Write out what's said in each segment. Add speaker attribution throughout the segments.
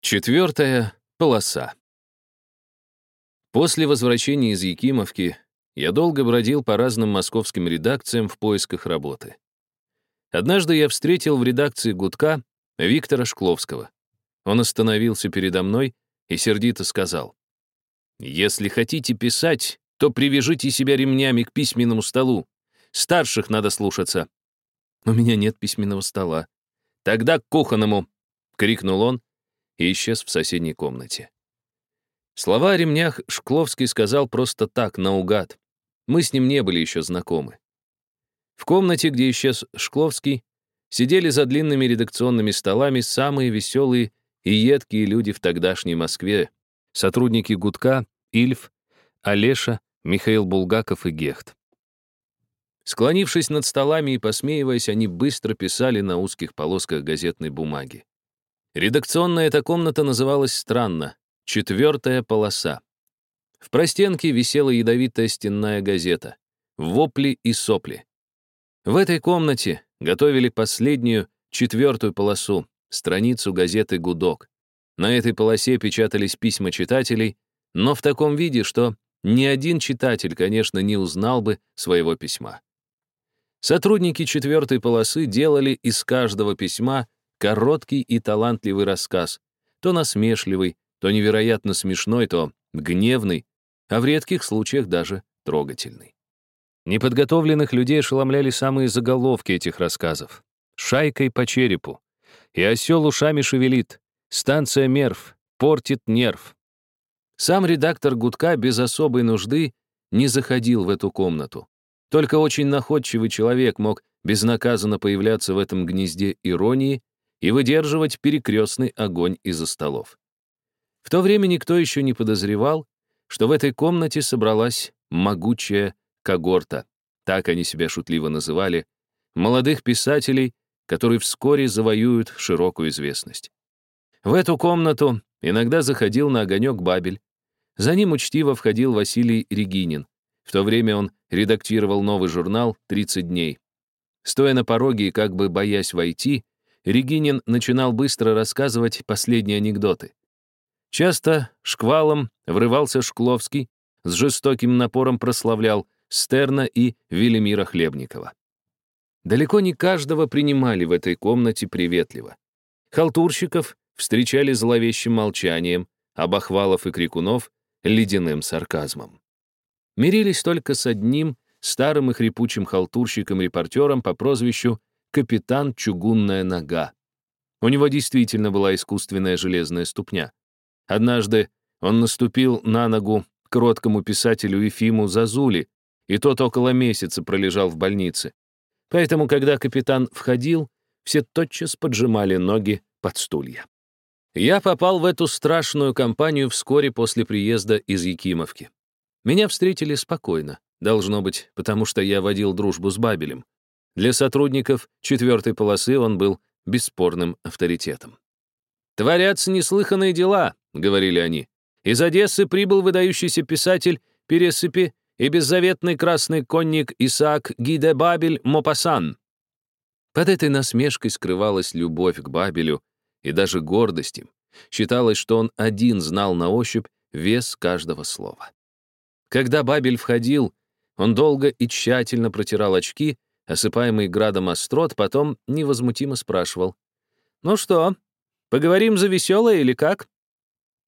Speaker 1: Четвертая полоса. После возвращения из Якимовки я долго бродил по разным московским редакциям в поисках работы. Однажды я встретил в редакции «Гудка» Виктора Шкловского. Он остановился передо мной и сердито сказал, «Если хотите писать, то привяжите себя ремнями к письменному столу. Старших надо слушаться». «У меня нет письменного стола». «Тогда к кухонному!» — крикнул он и исчез в соседней комнате. Слова о ремнях Шкловский сказал просто так, наугад. Мы с ним не были еще знакомы. В комнате, где исчез Шкловский, сидели за длинными редакционными столами самые веселые и едкие люди в тогдашней Москве, сотрудники Гудка, Ильф, Олеша, Михаил Булгаков и Гехт. Склонившись над столами и посмеиваясь, они быстро писали на узких полосках газетной бумаги. Редакционная эта комната называлась странно «Четвертая полоса». В простенке висела ядовитая стенная газета «Вопли и сопли». В этой комнате готовили последнюю, четвертую полосу, страницу газеты «Гудок». На этой полосе печатались письма читателей, но в таком виде, что ни один читатель, конечно, не узнал бы своего письма. Сотрудники четвертой полосы делали из каждого письма Короткий и талантливый рассказ, то насмешливый, то невероятно смешной, то гневный, а в редких случаях даже трогательный. Неподготовленных людей ошеломляли самые заголовки этих рассказов. «Шайкой по черепу», «И осел ушами шевелит», «Станция Мерв», «Портит нерв». Сам редактор «Гудка» без особой нужды не заходил в эту комнату. Только очень находчивый человек мог безнаказанно появляться в этом гнезде иронии и выдерживать перекрестный огонь из-за столов. В то время никто еще не подозревал, что в этой комнате собралась могучая когорта, так они себя шутливо называли, молодых писателей, которые вскоре завоюют широкую известность. В эту комнату иногда заходил на огонек Бабель. За ним учтиво входил Василий Регинин. В то время он редактировал новый журнал «30 дней». Стоя на пороге и как бы боясь войти, Регинин начинал быстро рассказывать последние анекдоты. Часто шквалом врывался Шкловский, с жестоким напором прославлял Стерна и Велимира Хлебникова. Далеко не каждого принимали в этой комнате приветливо. Халтурщиков встречали зловещим молчанием, а бахвалов и крикунов — ледяным сарказмом. Мирились только с одним старым и хрипучим халтурщиком-репортером по прозвищу капитан Чугунная нога. У него действительно была искусственная железная ступня. Однажды он наступил на ногу кроткому писателю Ефиму Зазули, и тот около месяца пролежал в больнице. Поэтому, когда капитан входил, все тотчас поджимали ноги под стулья. Я попал в эту страшную компанию вскоре после приезда из Якимовки. Меня встретили спокойно, должно быть, потому что я водил дружбу с Бабелем. Для сотрудников четвертой полосы он был бесспорным авторитетом. «Творятся неслыханные дела», — говорили они. «Из Одессы прибыл выдающийся писатель Пересыпи и беззаветный красный конник Исаак Гиде Бабель Мопассан». Под этой насмешкой скрывалась любовь к Бабелю и даже гордость им. Считалось, что он один знал на ощупь вес каждого слова. Когда Бабель входил, он долго и тщательно протирал очки, осыпаемый градом острот, потом невозмутимо спрашивал. «Ну что, поговорим за веселое или как?»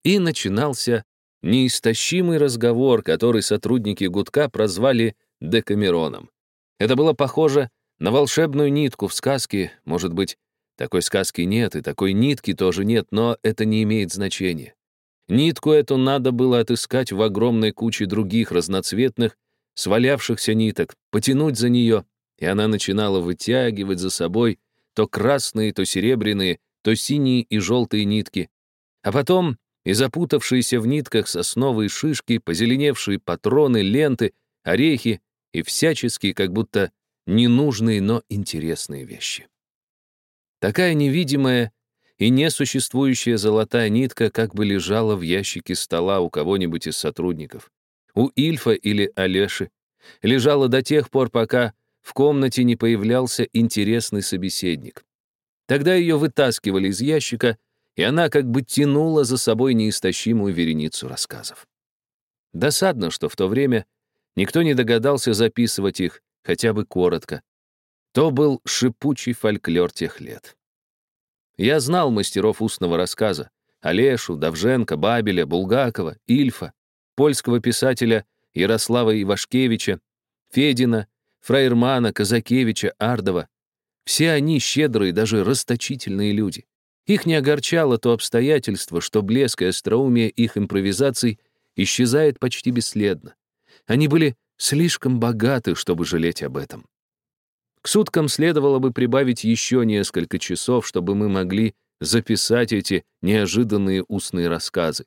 Speaker 1: И начинался неистощимый разговор, который сотрудники Гудка прозвали Декамероном. Это было похоже на волшебную нитку в сказке, может быть, такой сказки нет, и такой нитки тоже нет, но это не имеет значения. Нитку эту надо было отыскать в огромной куче других разноцветных, свалявшихся ниток, потянуть за нее, и она начинала вытягивать за собой то красные, то серебряные, то синие и желтые нитки. А потом и запутавшиеся в нитках сосновые шишки, позеленевшие патроны, ленты, орехи и всяческие, как будто ненужные, но интересные вещи. Такая невидимая и несуществующая золотая нитка как бы лежала в ящике стола у кого-нибудь из сотрудников. У Ильфа или Олеши. Лежала до тех пор, пока в комнате не появлялся интересный собеседник. Тогда ее вытаскивали из ящика, и она как бы тянула за собой неистощимую вереницу рассказов. Досадно, что в то время никто не догадался записывать их, хотя бы коротко. То был шипучий фольклор тех лет. Я знал мастеров устного рассказа — Олешу, Давженко, Бабеля, Булгакова, Ильфа, польского писателя Ярослава Ивашкевича, Федина, Фраермана, Казакевича, Ардова. Все они щедрые, даже расточительные люди. Их не огорчало то обстоятельство, что блеск и остроумие их импровизаций исчезает почти бесследно. Они были слишком богаты, чтобы жалеть об этом. К суткам следовало бы прибавить еще несколько часов, чтобы мы могли записать эти неожиданные устные рассказы.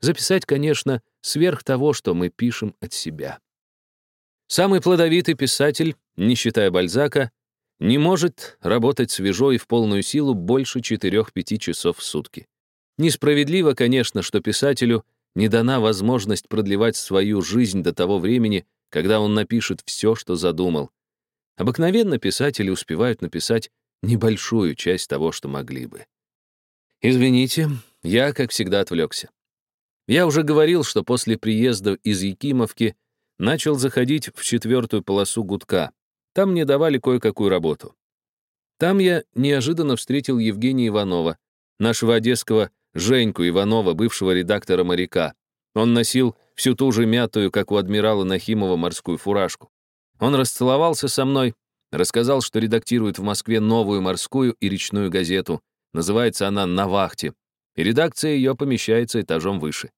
Speaker 1: Записать, конечно, сверх того, что мы пишем от себя. Самый плодовитый писатель, не считая Бальзака, не может работать свежо и в полную силу больше 4-5 часов в сутки. Несправедливо, конечно, что писателю не дана возможность продлевать свою жизнь до того времени, когда он напишет все, что задумал. Обыкновенно писатели успевают написать небольшую часть того, что могли бы. Извините, я, как всегда, отвлекся. Я уже говорил, что после приезда из Якимовки начал заходить в четвертую полосу гудка. Там мне давали кое-какую работу. Там я неожиданно встретил Евгения Иванова, нашего одесского Женьку Иванова, бывшего редактора «Моряка». Он носил всю ту же мятую, как у адмирала Нахимова, морскую фуражку. Он расцеловался со мной, рассказал, что редактирует в Москве новую морскую и речную газету. Называется она «На вахте», и редакция ее помещается этажом выше.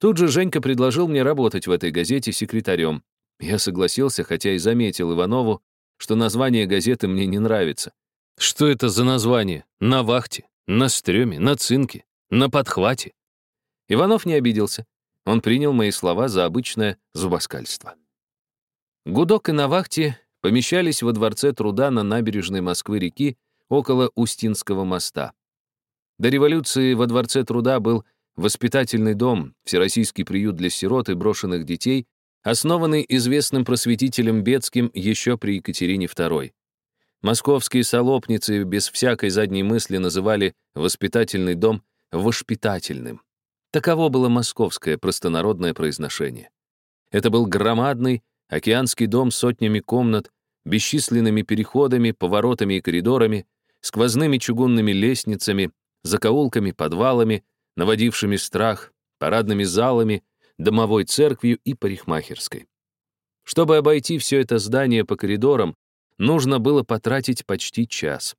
Speaker 1: Тут же Женька предложил мне работать в этой газете секретарем. Я согласился, хотя и заметил Иванову, что название газеты мне не нравится. Что это за название? На вахте, на стреме, на цинке. На подхвате. Иванов не обиделся. Он принял мои слова за обычное зубоскальство. Гудок и на вахте помещались во дворце труда на набережной Москвы-реки около Устинского моста. До революции во дворце труда был воспитательный дом, всероссийский приют для сирот и брошенных детей, основанный известным просветителем Бецким еще при Екатерине II. Московские солопницы без всякой задней мысли называли воспитательный дом воспитательным. Таково было московское простонародное произношение. Это был громадный океанский дом с сотнями комнат, бесчисленными переходами, поворотами и коридорами, сквозными чугунными лестницами, закоулками, подвалами, наводившими страх, парадными залами, домовой церковью и парикмахерской. Чтобы обойти все это здание по коридорам, нужно было потратить почти час.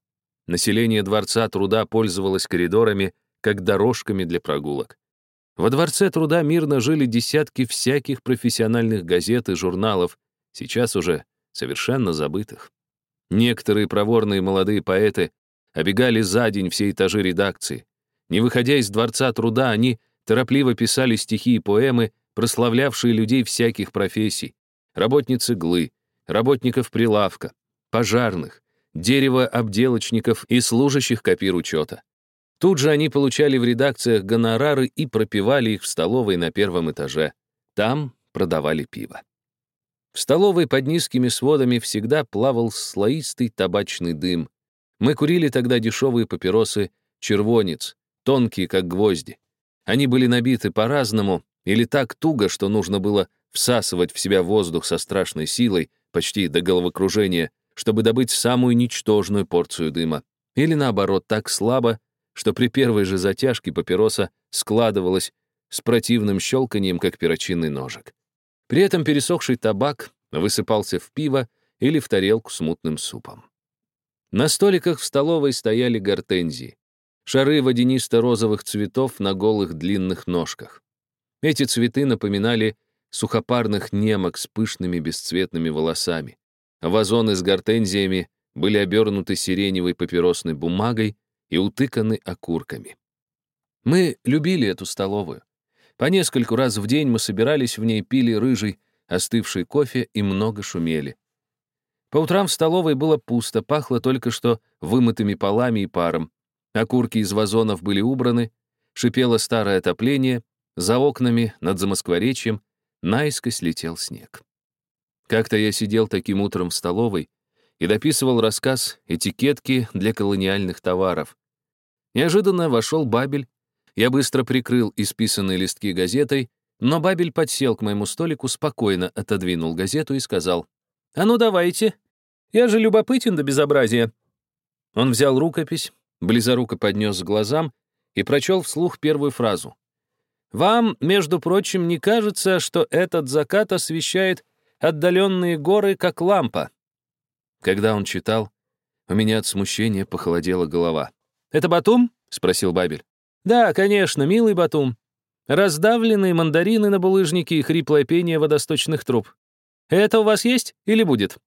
Speaker 1: Население Дворца труда пользовалось коридорами как дорожками для прогулок. Во Дворце труда мирно жили десятки всяких профессиональных газет и журналов, сейчас уже совершенно забытых. Некоторые проворные молодые поэты обегали за день все этажи редакции. Не выходя из Дворца труда, они торопливо писали стихи и поэмы, прославлявшие людей всяких профессий. Работниц иглы, работников прилавка, пожарных, дерево-обделочников и служащих копир-учета. Тут же они получали в редакциях гонорары и пропивали их в столовой на первом этаже. Там продавали пиво. В столовой под низкими сводами всегда плавал слоистый табачный дым. Мы курили тогда дешевые папиросы «Червонец», тонкие, как гвозди. Они были набиты по-разному или так туго, что нужно было всасывать в себя воздух со страшной силой, почти до головокружения, чтобы добыть самую ничтожную порцию дыма. Или наоборот, так слабо, что при первой же затяжке папироса складывалась с противным щелканием, как перочинный ножик. При этом пересохший табак высыпался в пиво или в тарелку с мутным супом. На столиках в столовой стояли гортензии, шары водянисто-розовых цветов на голых длинных ножках. Эти цветы напоминали сухопарных немок с пышными бесцветными волосами. Вазоны с гортензиями были обернуты сиреневой папиросной бумагой, и утыканы окурками. Мы любили эту столовую. По нескольку раз в день мы собирались в ней, пили рыжий, остывший кофе и много шумели. По утрам в столовой было пусто, пахло только что вымытыми полами и паром. Окурки из вазонов были убраны, шипело старое отопление, за окнами над Замоскворечьем наискось летел снег. Как-то я сидел таким утром в столовой и дописывал рассказ «Этикетки для колониальных товаров». Неожиданно вошел Бабель. Я быстро прикрыл исписанные листки газетой, но Бабель подсел к моему столику, спокойно отодвинул газету и сказал, «А ну давайте, я же любопытен до безобразия». Он взял рукопись, близоруко поднес к глазам и прочел вслух первую фразу. «Вам, между прочим, не кажется, что этот закат освещает отдаленные горы, как лампа?» Когда он читал, у меня от смущения похолодела голова. «Это Батум?» — спросил Бабель. «Да, конечно, милый Батум. Раздавленные мандарины на булыжнике и хриплое пение водосточных труб. Это у вас есть или будет?»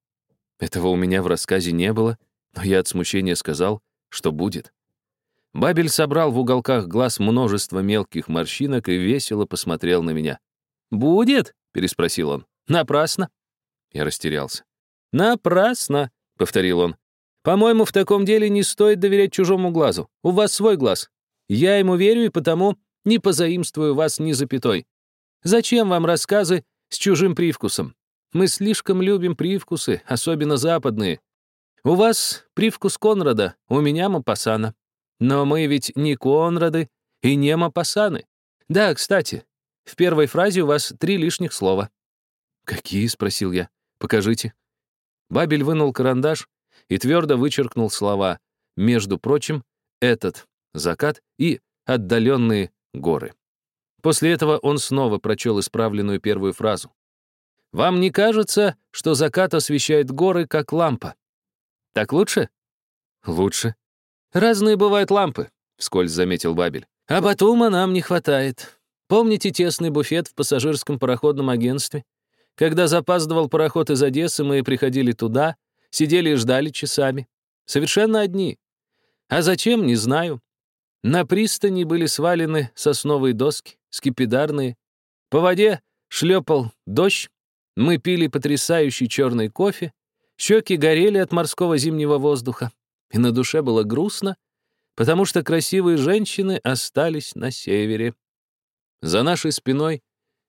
Speaker 1: Этого у меня в рассказе не было, но я от смущения сказал, что будет. Бабель собрал в уголках глаз множество мелких морщинок и весело посмотрел на меня. «Будет?» — переспросил он. «Напрасно». Я растерялся. «Напрасно», — повторил он. «По-моему, в таком деле не стоит доверять чужому глазу. У вас свой глаз. Я ему верю и потому не позаимствую вас ни запятой. Зачем вам рассказы с чужим привкусом? Мы слишком любим привкусы, особенно западные. У вас привкус Конрада, у меня Мапасана. Но мы ведь не Конрады и не Мапасаны. Да, кстати, в первой фразе у вас три лишних слова». «Какие?» — спросил я. «Покажите». Бабель вынул карандаш и твердо вычеркнул слова «между прочим», «этот», «закат» и «отдаленные горы». После этого он снова прочел исправленную первую фразу. «Вам не кажется, что закат освещает горы, как лампа? Так лучше?» «Лучше», «Разные бывают лампы», — вскользь заметил Бабель. «А Батума нам не хватает. Помните тесный буфет в пассажирском пароходном агентстве? Когда запаздывал пароход из Одессы, мы приходили туда, сидели и ждали часами. Совершенно одни. А зачем, не знаю. На пристани были свалены сосновые доски, скипидарные. По воде шлепал дождь. Мы пили потрясающий черный кофе. Щеки горели от морского зимнего воздуха и на душе было грустно, потому что красивые женщины остались на севере. За нашей спиной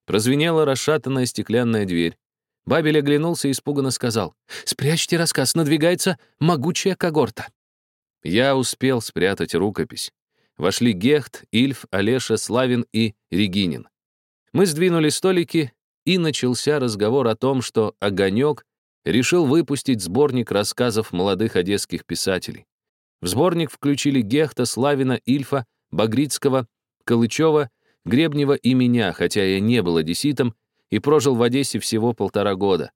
Speaker 1: прозвенела расшатанная стеклянная дверь. Бабель оглянулся и испуганно сказал, «Спрячьте рассказ, надвигается могучая когорта». Я успел спрятать рукопись. Вошли Гехт, Ильф, Олеша, Славин и Регинин. Мы сдвинули столики, и начался разговор о том, что «Огонек» решил выпустить сборник рассказов молодых одесских писателей. В сборник включили Гехта, Славина, Ильфа, Багрицкого, Калычева, Гребнева и меня, хотя я не был одесситом и прожил в Одессе всего полтора года.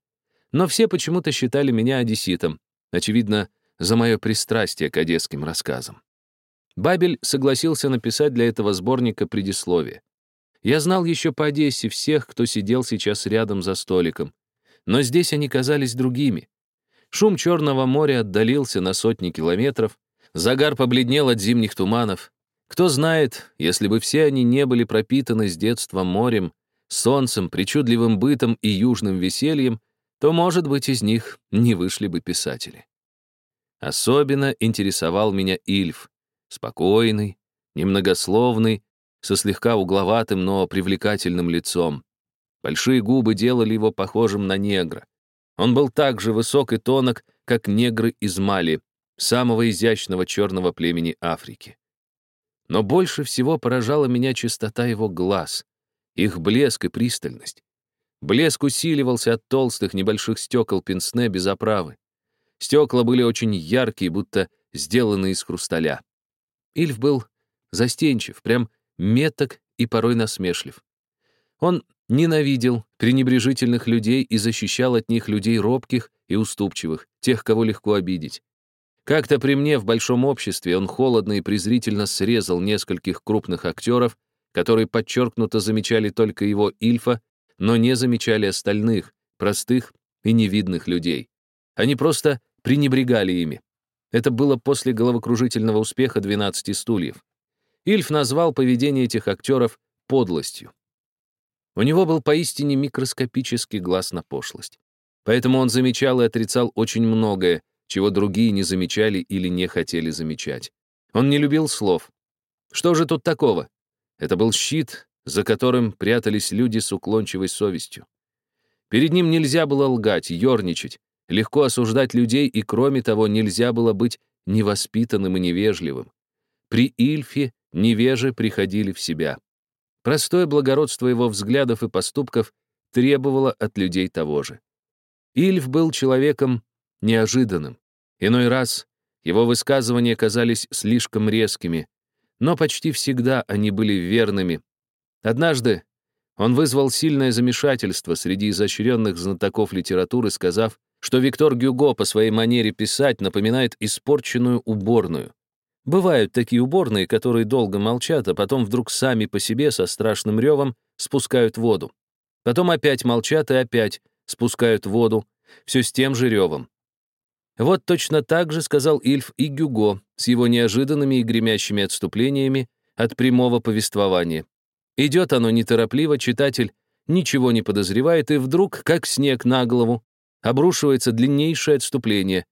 Speaker 1: Но все почему-то считали меня одесситом, очевидно, за мое пристрастие к одесским рассказам. Бабель согласился написать для этого сборника предисловие. Я знал еще по Одессе всех, кто сидел сейчас рядом за столиком но здесь они казались другими. Шум Черного моря отдалился на сотни километров, загар побледнел от зимних туманов. Кто знает, если бы все они не были пропитаны с детства морем, солнцем, причудливым бытом и южным весельем, то, может быть, из них не вышли бы писатели. Особенно интересовал меня Ильф, спокойный, немногословный, со слегка угловатым, но привлекательным лицом. Большие губы делали его похожим на негра. Он был так же высок и тонок, как негры из Мали, самого изящного черного племени Африки. Но больше всего поражала меня чистота его глаз, их блеск и пристальность. Блеск усиливался от толстых небольших стекол пенсне без оправы. Стекла были очень яркие, будто сделаны из хрусталя. Ильф был застенчив, прям меток и порой насмешлив. Он ненавидел пренебрежительных людей и защищал от них людей робких и уступчивых, тех, кого легко обидеть. Как-то при мне в большом обществе он холодно и презрительно срезал нескольких крупных актеров, которые подчеркнуто замечали только его Ильфа, но не замечали остальных, простых и невидных людей. Они просто пренебрегали ими. Это было после головокружительного успеха «12 стульев». Ильф назвал поведение этих актеров подлостью. У него был поистине микроскопический глаз на пошлость. Поэтому он замечал и отрицал очень многое, чего другие не замечали или не хотели замечать. Он не любил слов. Что же тут такого? Это был щит, за которым прятались люди с уклончивой совестью. Перед ним нельзя было лгать, ерничать, легко осуждать людей, и, кроме того, нельзя было быть невоспитанным и невежливым. При Ильфе невежи приходили в себя. Простое благородство его взглядов и поступков требовало от людей того же. Ильф был человеком неожиданным. Иной раз его высказывания казались слишком резкими, но почти всегда они были верными. Однажды он вызвал сильное замешательство среди изощренных знатоков литературы, сказав, что Виктор Гюго по своей манере писать напоминает испорченную уборную. Бывают такие уборные, которые долго молчат, а потом вдруг сами по себе со страшным ревом спускают воду. Потом опять молчат и опять спускают воду, все с тем же ревом. Вот точно так же сказал Ильф и Гюго с его неожиданными и гремящими отступлениями от прямого повествования. Идет оно неторопливо, читатель ничего не подозревает, и вдруг, как снег на голову, обрушивается длиннейшее отступление.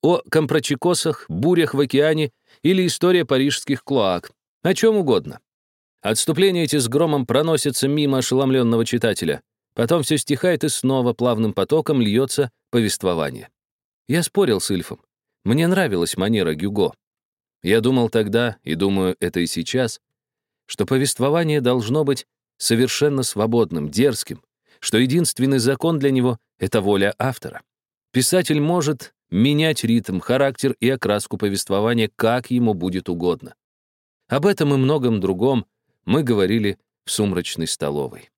Speaker 1: О компрочекосах, бурях в океане или история парижских клоак. О чем угодно. Отступления эти с громом проносятся мимо ошеломленного читателя. Потом все стихает, и снова плавным потоком льется повествование. Я спорил с Ильфом. Мне нравилась манера Гюго. Я думал тогда, и думаю это и сейчас, что повествование должно быть совершенно свободным, дерзким, что единственный закон для него — это воля автора. Писатель может менять ритм, характер и окраску повествования, как ему будет угодно. Об этом и многом другом мы говорили в сумрачной столовой.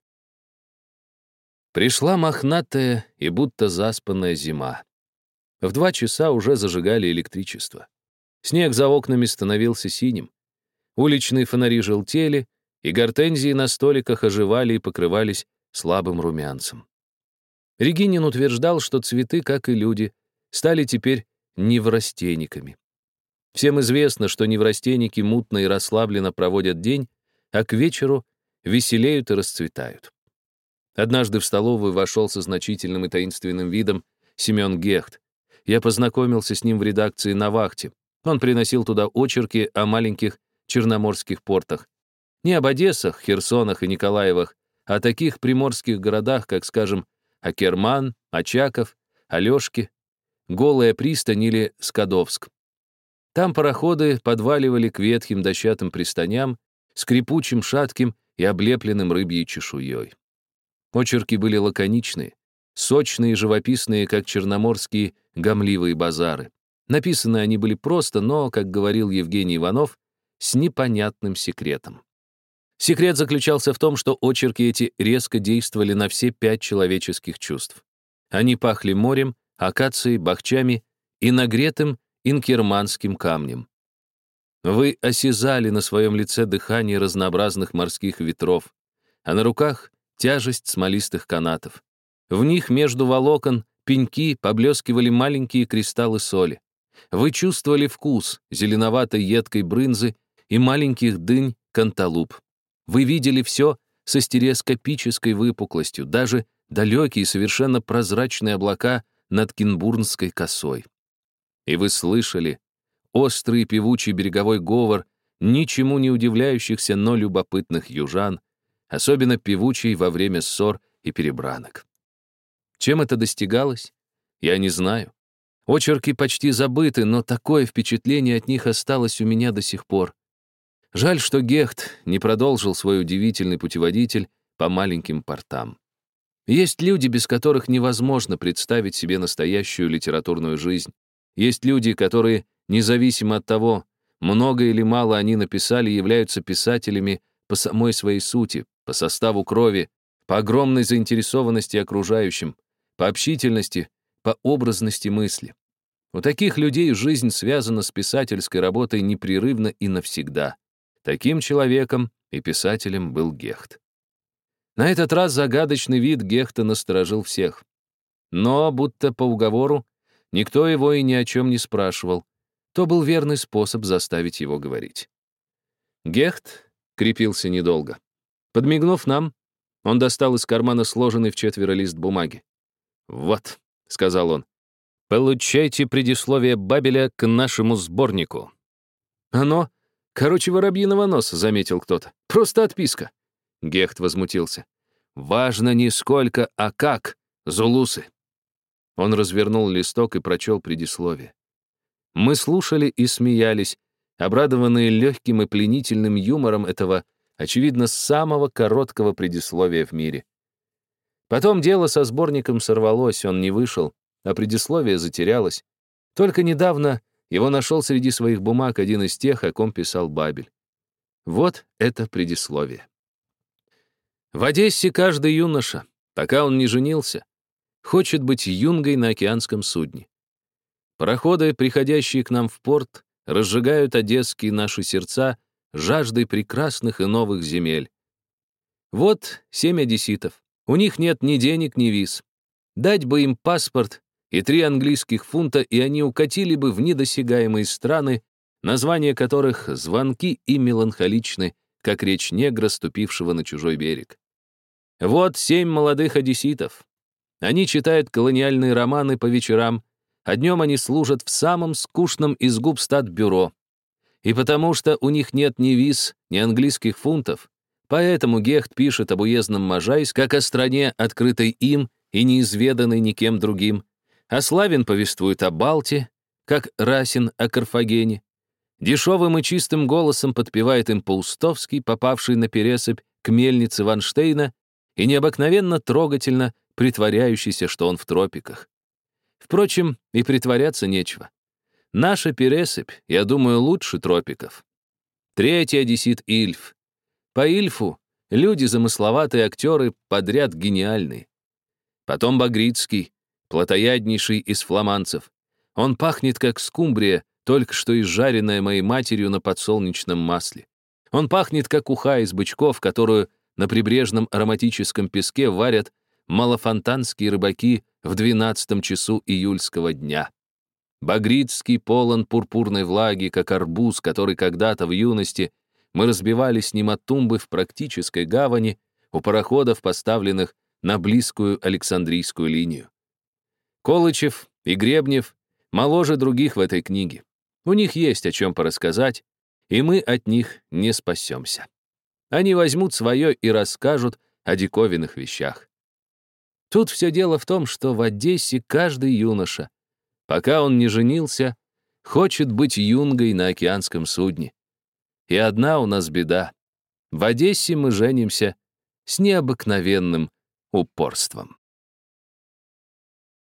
Speaker 1: Пришла мохнатая и будто заспанная зима. В два часа уже зажигали электричество. Снег за окнами становился синим. Уличные фонари желтели, и гортензии на столиках оживали и покрывались слабым румянцем. Регинин утверждал, что цветы, как и люди, стали теперь неврастенниками. Всем известно, что неврастенники мутно и расслабленно проводят день, а к вечеру веселеют и расцветают. Однажды в столовую вошел со значительным и таинственным видом Семен Гехт. Я познакомился с ним в редакции на вахте. Он приносил туда очерки о маленьких черноморских портах. Не об Одессах, Херсонах и Николаевах, а о таких приморских городах, как, скажем, Акерман, Очаков, Алешки, Голая пристань или Скадовск. Там пароходы подваливали к ветхим дощатым пристаням, скрипучим, шатким и облепленным рыбьей чешуей. Очерки были лаконичные, сочные и живописные, как черноморские гамливые базары. Написаны они были просто, но, как говорил Евгений Иванов, с непонятным секретом. Секрет заключался в том, что очерки эти резко действовали на все пять человеческих чувств. Они пахли морем, акацией, бахчами и нагретым инкерманским камнем. Вы осязали на своем лице дыхание разнообразных морских ветров, а на руках — тяжесть смолистых канатов. В них между волокон, пеньки поблескивали маленькие кристаллы соли. Вы чувствовали вкус зеленоватой едкой брынзы и маленьких дынь канталуп. Вы видели все со стереоскопической выпуклостью, даже далекие совершенно прозрачные облака над Кинбурнской косой. И вы слышали острый певучий береговой говор ничему не удивляющихся, но любопытных южан, особенно певучий во время ссор и перебранок. Чем это достигалось? Я не знаю. Очерки почти забыты, но такое впечатление от них осталось у меня до сих пор. Жаль, что Гехт не продолжил свой удивительный путеводитель по маленьким портам. Есть люди, без которых невозможно представить себе настоящую литературную жизнь. Есть люди, которые, независимо от того, много или мало они написали, являются писателями по самой своей сути, по составу крови, по огромной заинтересованности окружающим, по общительности, по образности мысли. У таких людей жизнь связана с писательской работой непрерывно и навсегда. Таким человеком и писателем был Гехт. На этот раз загадочный вид Гехта насторожил всех. Но, будто по уговору, никто его и ни о чем не спрашивал. То был верный способ заставить его говорить. Гехт крепился недолго. Подмигнув нам, он достал из кармана сложенный в четверо лист бумаги. «Вот», — сказал он, — «получайте предисловие Бабеля к нашему сборнику». «Оно «Короче, воробьиного носа», — заметил кто-то. «Просто отписка». Гехт возмутился. «Важно не сколько, а как, зулусы». Он развернул листок и прочел предисловие. Мы слушали и смеялись, обрадованные легким и пленительным юмором этого, очевидно, самого короткого предисловия в мире. Потом дело со сборником сорвалось, он не вышел, а предисловие затерялось. Только недавно его нашел среди своих бумаг один из тех, о ком писал Бабель. Вот это предисловие. В Одессе каждый юноша, пока он не женился, хочет быть юнгой на океанском судне. Пароходы, приходящие к нам в порт, разжигают одесские наши сердца жаждой прекрасных и новых земель. Вот семь одесситов. У них нет ни денег, ни виз. Дать бы им паспорт и три английских фунта, и они укатили бы в недосягаемые страны, названия которых звонки и меланхоличны, как речь негра, ступившего на чужой берег. Вот семь молодых одесситов, они читают колониальные романы по вечерам, а днем они служат в самом скучном из губ стат-бюро. И потому что у них нет ни виз, ни английских фунтов, поэтому Гехт пишет об уездном Можайск как о стране, открытой им и неизведанной никем другим, а Славин повествует о Балте, как Расин о Карфагене. Дешевым и чистым голосом подпевает им Паустовский, попавший на пересыпь к мельнице Ванштейна, и необыкновенно трогательно притворяющийся, что он в тропиках. Впрочем, и притворяться нечего. Наша пересыпь, я думаю, лучше тропиков. Третий одессит Ильф. По Ильфу люди замысловатые актеры подряд гениальные. Потом Багрицкий, плотояднейший из фламанцев. Он пахнет, как скумбрия, только что изжаренная моей матерью на подсолнечном масле. Он пахнет, как уха из бычков, которую на прибрежном ароматическом песке варят малофонтанские рыбаки в двенадцатом часу июльского дня. Багрицкий полон пурпурной влаги, как арбуз, который когда-то в юности мы разбивали с ним от тумбы в практической гавани у пароходов, поставленных на близкую Александрийскую линию. Колычев и Гребнев моложе других в этой книге. У них есть о чем порассказать, и мы от них не спасемся. Они возьмут свое и расскажут о диковинных вещах. Тут все дело в том, что в Одессе каждый юноша, пока он не женился, хочет быть юнгой на океанском судне. И одна у нас беда. В Одессе мы женимся с необыкновенным упорством.